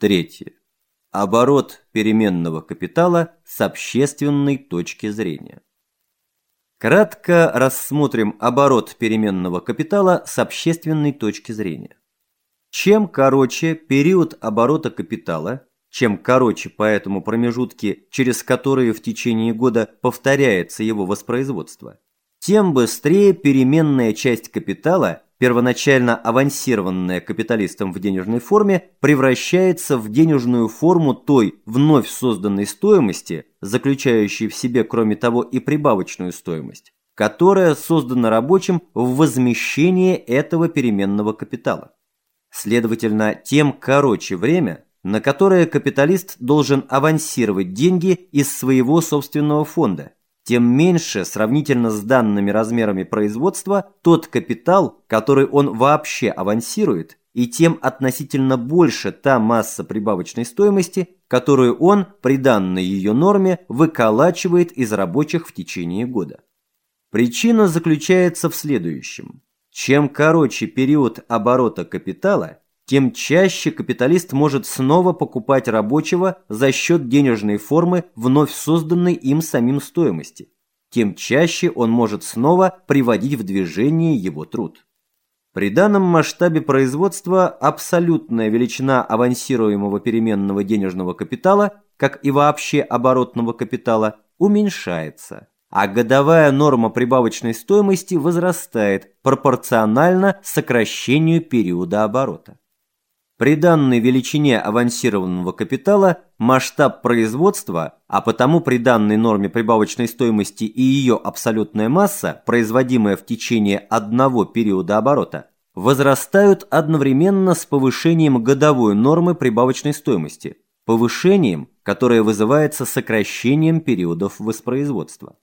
Третье. Оборот переменного капитала с общественной точки зрения. Кратко рассмотрим оборот переменного капитала с общественной точки зрения. Чем короче период оборота капитала, чем короче по этому промежутке, через которые в течение года повторяется его воспроизводство, тем быстрее переменная часть капитала, первоначально авансированная капиталистом в денежной форме, превращается в денежную форму той вновь созданной стоимости, заключающей в себе, кроме того, и прибавочную стоимость, которая создана рабочим в возмещение этого переменного капитала. Следовательно, тем короче время, на которое капиталист должен авансировать деньги из своего собственного фонда – тем меньше сравнительно с данными размерами производства тот капитал, который он вообще авансирует, и тем относительно больше та масса прибавочной стоимости, которую он при данной ее норме выколачивает из рабочих в течение года. Причина заключается в следующем. Чем короче период оборота капитала, тем чаще капиталист может снова покупать рабочего за счет денежной формы вновь созданной им самим стоимости, тем чаще он может снова приводить в движение его труд. При данном масштабе производства абсолютная величина авансируемого переменного денежного капитала, как и вообще оборотного капитала, уменьшается, а годовая норма прибавочной стоимости возрастает пропорционально сокращению периода оборота. При данной величине авансированного капитала масштаб производства, а потому при данной норме прибавочной стоимости и ее абсолютная масса, производимая в течение одного периода оборота, возрастают одновременно с повышением годовой нормы прибавочной стоимости, повышением, которое вызывается сокращением периодов воспроизводства.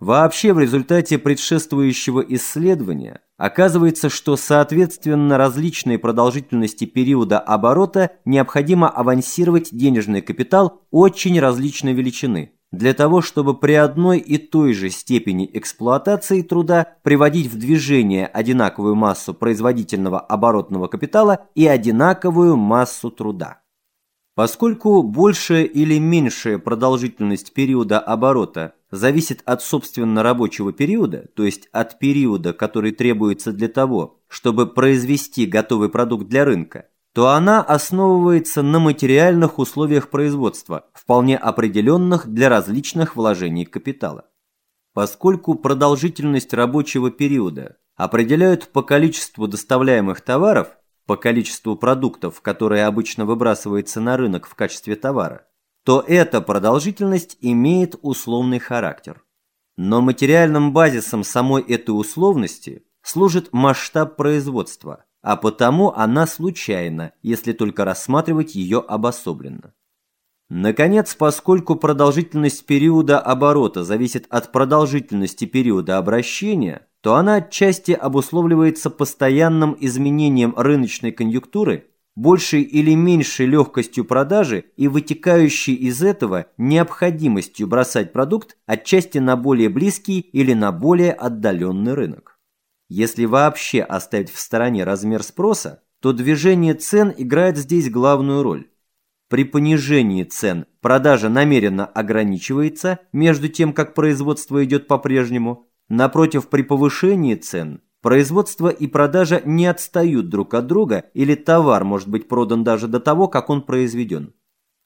Вообще в результате предшествующего исследования оказывается, что соответственно различной продолжительности периода оборота необходимо авансировать денежный капитал очень различной величины, для того, чтобы при одной и той же степени эксплуатации труда приводить в движение одинаковую массу производительного оборотного капитала и одинаковую массу труда. Поскольку большая или меньшая продолжительность периода оборота зависит от собственно рабочего периода, то есть от периода, который требуется для того, чтобы произвести готовый продукт для рынка, то она основывается на материальных условиях производства, вполне определенных для различных вложений капитала. Поскольку продолжительность рабочего периода определяют по количеству доставляемых товаров, по количеству продуктов, которые обычно выбрасывается на рынок в качестве товара, то эта продолжительность имеет условный характер. Но материальным базисом самой этой условности служит масштаб производства, а потому она случайна, если только рассматривать ее обособленно. Наконец, поскольку продолжительность периода оборота зависит от продолжительности периода обращения, то она отчасти обусловливается постоянным изменением рыночной конъюнктуры большей или меньшей легкостью продажи и вытекающей из этого необходимостью бросать продукт отчасти на более близкий или на более отдаленный рынок. Если вообще оставить в стороне размер спроса, то движение цен играет здесь главную роль. При понижении цен продажа намеренно ограничивается между тем, как производство идет по-прежнему. Напротив, при повышении цен Производство и продажа не отстают друг от друга, или товар может быть продан даже до того, как он произведен.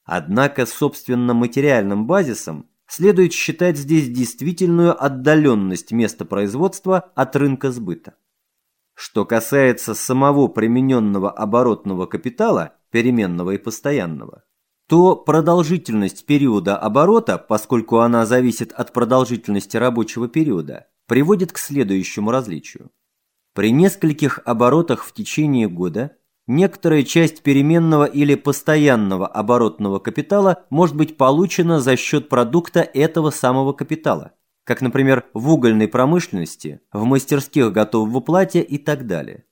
Однако, собственно, материальным базисом следует считать здесь действительную отдаленность места производства от рынка сбыта. Что касается самого примененного оборотного капитала, переменного и постоянного, то продолжительность периода оборота, поскольку она зависит от продолжительности рабочего периода, приводит к следующему различию. При нескольких оборотах в течение года некоторая часть переменного или постоянного оборотного капитала может быть получена за счет продукта этого самого капитала, как, например, в угольной промышленности, в мастерских готового платья и так далее.